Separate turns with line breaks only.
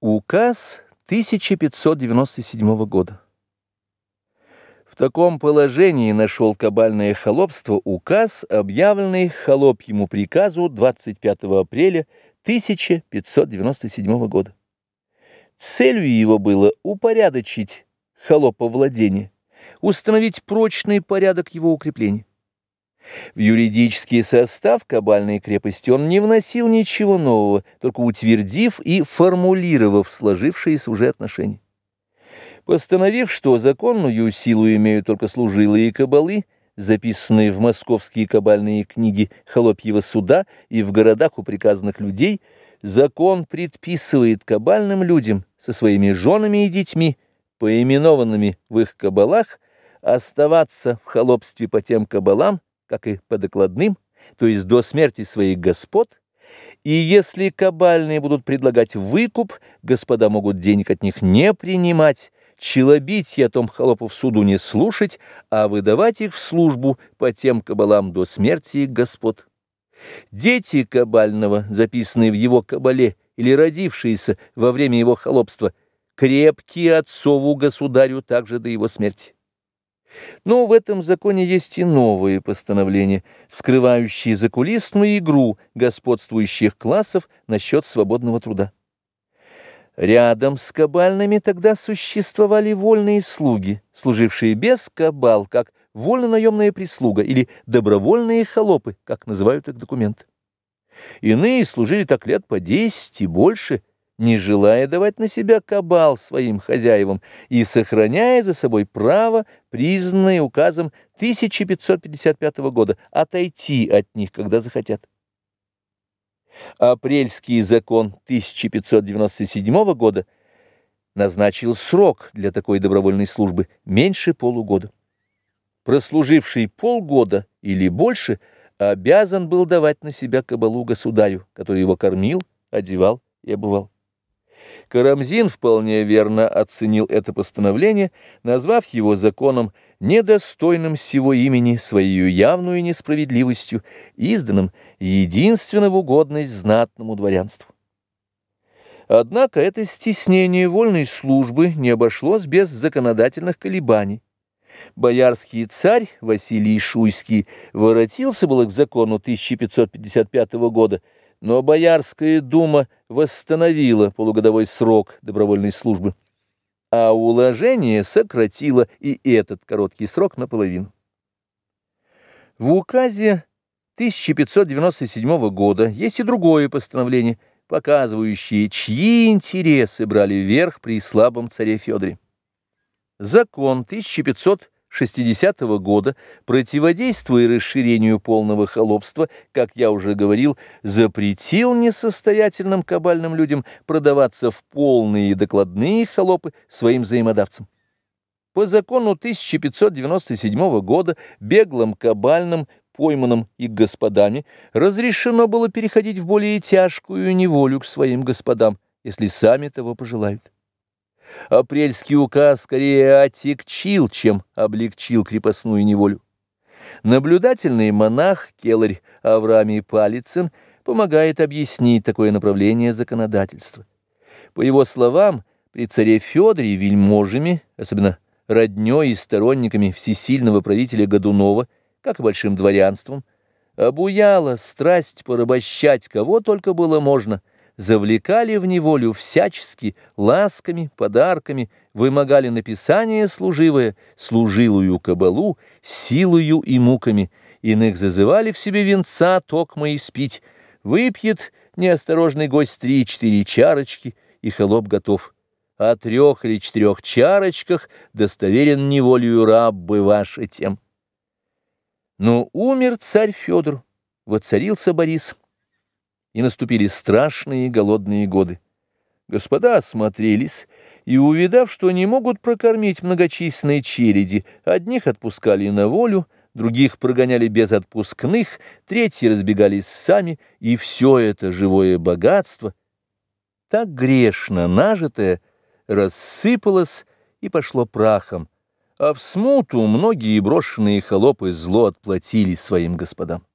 Указ 1597 года. В таком положении нашел кабальное холопство указ, объявленный холопьему приказу 25 апреля 1597 года. Целью его было упорядочить холоповладение, установить прочный порядок его укрепления. В юридический состав кабальной крепости он не вносил ничего нового, только утвердив и формулировав сложившиеся уже отношения. Постановив, что законную силу имеют только служилые кабалы, записанные в московские кабальные книги Холопьего суда и в городах у приказанных людей, закон предписывает кабальным людям со своими женами и детьми, поименованными в их кабалах, оставаться в холопстве по тем кабалам, как и по докладным, то есть до смерти своих господ, и если кабальные будут предлагать выкуп, господа могут денег от них не принимать, челобить о том холопу в суду не слушать, а выдавать их в службу по тем кабалам до смерти их господ. Дети кабального, записанные в его кабале или родившиеся во время его холопства, крепкие отцову государю также до его смерти. Но в этом законе есть и новые постановления, вскрывающие закулисную игру господствующих классов насчет свободного труда. Рядом с кабальными тогда существовали вольные слуги, служившие без кабал, как вольно-наемная прислуга или добровольные холопы, как называют их документы. Иные служили так лет по десять и больше, не желая давать на себя кабал своим хозяевам и сохраняя за собой право, признанное указом 1555 года, отойти от них, когда захотят. Апрельский закон 1597 года назначил срок для такой добровольной службы меньше полугода. Прослуживший полгода или больше обязан был давать на себя кабалу государю, который его кормил, одевал и обувал. Карамзин вполне верно оценил это постановление, назвав его законом недостойным сего имени своей явную несправедливостью, изданным единственно в угодность знатному дворянству. Однако это стеснение вольной службы не обошлось без законодательных колебаний. Боярский царь Василий Шуйский воротился было к закону 1555 года, но Боярская дума восстановила полугодовой срок добровольной службы, а уложение сократило и этот короткий срок наполовину. В указе 1597 года есть и другое постановление, показывающее, чьи интересы брали верх при слабом царе Федоре. Закон 1500 60 -го года, противодействуя расширению полного холопства, как я уже говорил, запретил несостоятельным кабальным людям продаваться в полные и докладные холопы своим взаимодавцам. По закону 1597 года беглым кабальным, пойманным их господами, разрешено было переходить в более тяжкую неволю к своим господам, если сами того пожелают. Апрельский указ скорее отягчил, чем облегчил крепостную неволю. Наблюдательный монах Келарь Авраамий Палицын помогает объяснить такое направление законодательства. По его словам, при царе Федоре вельможами, особенно роднёй и сторонниками всесильного правителя Годунова, как и большим дворянством, обуяла страсть порабощать кого только было можно – завлекали в неволю всячески, ласками, подарками, вымогали написание служивое, служилую кабалу, силою и муками, иных зазывали к себе венца токмо испить, выпьет неосторожный гость три-четыре чарочки, и холоп готов. О трех или четырех чарочках достоверен неволею раб бы ваше тем. Но умер царь Федор, воцарился Борис и наступили страшные голодные годы. Господа осмотрелись, и, увидав, что не могут прокормить многочисленные череди, одних отпускали на волю, других прогоняли без отпускных, третьи разбегались сами, и все это живое богатство, так грешно нажитое, рассыпалось и пошло прахом, а в смуту многие брошенные холопы зло отплатили своим господам.